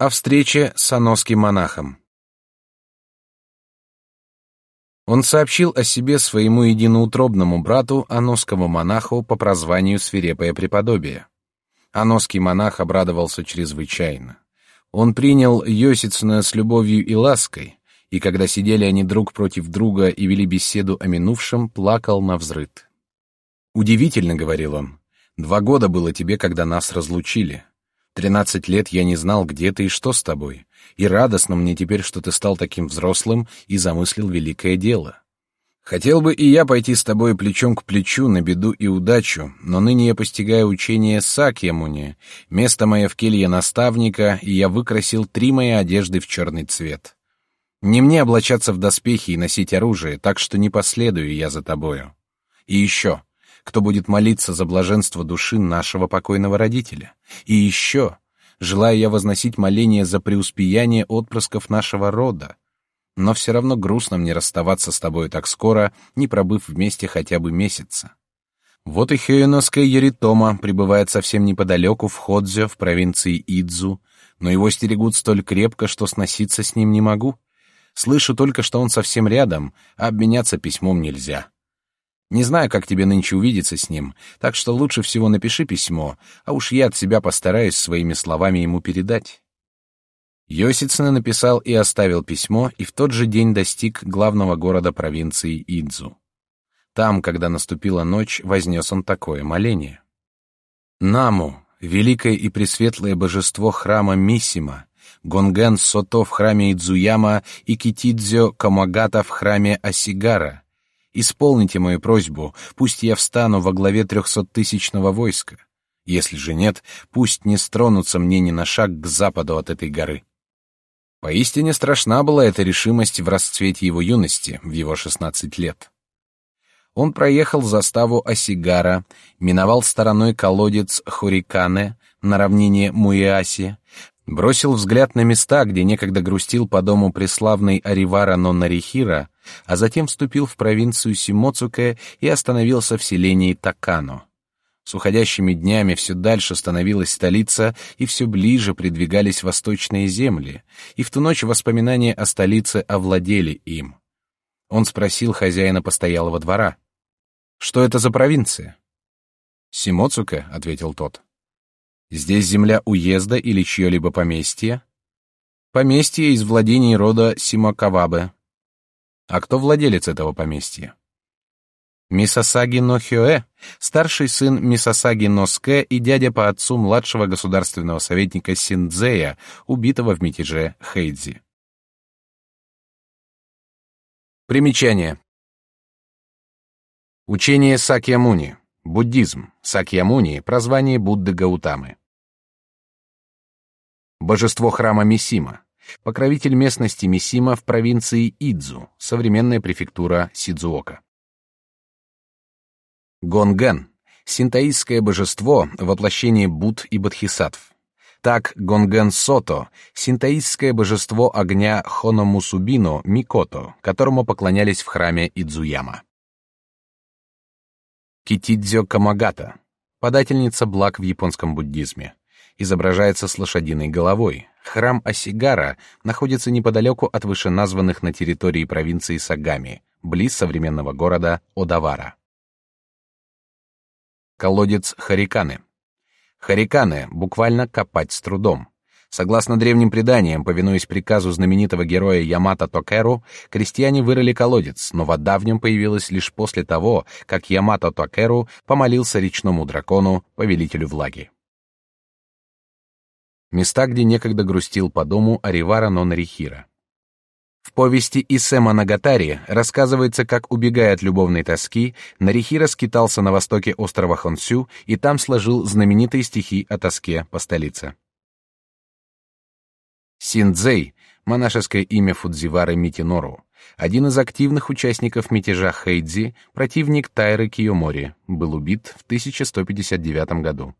О встрече с аносским монахом. Он сообщил о себе своему единоутробному брату, аносскому монаху по прозванию Свирепое Преподобие. Аносский монах обрадовался чрезвычайно. Он принял Йосицына с любовью и лаской, и когда сидели они друг против друга и вели беседу о минувшем, плакал на взрыд. «Удивительно», — говорил он, — «два года было тебе, когда нас разлучили. Тринадцать лет я не знал, где ты и что с тобой, и радостно мне теперь, что ты стал таким взрослым и замыслил великое дело. Хотел бы и я пойти с тобой плечом к плечу на беду и удачу, но ныне я постигаю учение Сакьямуни, место мое в келье наставника, и я выкрасил три мои одежды в черный цвет. Не мне облачаться в доспехи и носить оружие, так что не последую я за тобою. И еще, кто будет молиться за блаженство души нашего покойного родителя. И еще, желаю я возносить моление за преуспеяние отпрысков нашего рода. Но все равно грустно мне расставаться с тобой так скоро, не пробыв вместе хотя бы месяца. Вот и Хёеноская Яритома пребывает совсем неподалеку в Ходзе, в провинции Идзу, но его стерегут столь крепко, что сноситься с ним не могу. Слышу только, что он совсем рядом, а обменяться письмом нельзя. Не знаю, как тебе нынче увидеться с ним, так что лучше всего напиши письмо, а уж я от себя постараюсь своими словами ему передать». Йосицунэ написал и оставил письмо, и в тот же день достиг главного города провинции Идзу. Там, когда наступила ночь, вознес он такое моление. «Наму, великое и пресветлое божество храма Мисима, Гонген Сото в храме Идзуяма и Китидзё Камагата в храме Асигара, Исполните мою просьбу, пусть я встану во главе трехсоттысячного войска. Если же нет, пусть не стронутся мне ни на шаг к западу от этой горы. Поистине страшна была эта решимость в расцвете его юности, в его шестнадцать лет. Он проехал заставу Осигара, миновал стороной колодец Хурикане на равнине Муиаси, бросил взгляд на места, где некогда грустил по дому преславный Аривара Ноннарихира, а затем вступил в провинцию Симоцуке и остановился в селении Такано. С уходящими днями все дальше становилась столица, и все ближе придвигались восточные земли, и в ту ночь воспоминания о столице овладели им. Он спросил хозяина постоялого двора. «Что это за провинция?» «Симоцуке», — ответил тот. Здесь земля уезда или чье-либо поместье? Поместье из владений рода Симакавабе. А кто владелец этого поместья? Мисасаги Нохёэ, старший сын Мисасаги Носке и дядя по отцу младшего государственного советника Синдзея, убитого в мятеже Хэйдзи. Примечание. Учение Сакьямуни. Буддизм. Сакьямуни — прозвание Будды Гаутамы. Божество храма Мисима. Покровитель местности Мисима в провинции Идзу, современная префектура Сидзуока. Гонген. Синтаистское божество, воплощение Будд и Бодхисаттв. Так Гонген Сото, синтаистское божество огня Хономусубино Микото, которому поклонялись в храме Идзуяма. Китидзё Камагата, подательница благ в японском буддизме, изображается с лошадиной головой. Храм Осигара находится неподалеку от вышеназванных на территории провинции Сагами, близ современного города Одавара. Колодец Хариканы. Хариканы буквально копать с трудом. Согласно древним преданиям, повинуясь приказу знаменитого героя Ямато Токеру, крестьяне вырыли колодец, но вода в нем появилась лишь после того, как Ямато Токеру помолился речному дракону, повелителю влаги. Места, где некогда грустил по дому Аривара Нонарихира. В повести Исэма Нагатари рассказывается, как, убегая от любовной тоски, Нарихира скитался на востоке острова Хонсю и там сложил знаменитые стихи о тоске по столице. Синдзей, монашеское имя Фудзивары Митинору, один из активных участников мятежа Хэйдзи, противник Тайры Киомори, был убит в 1159 году.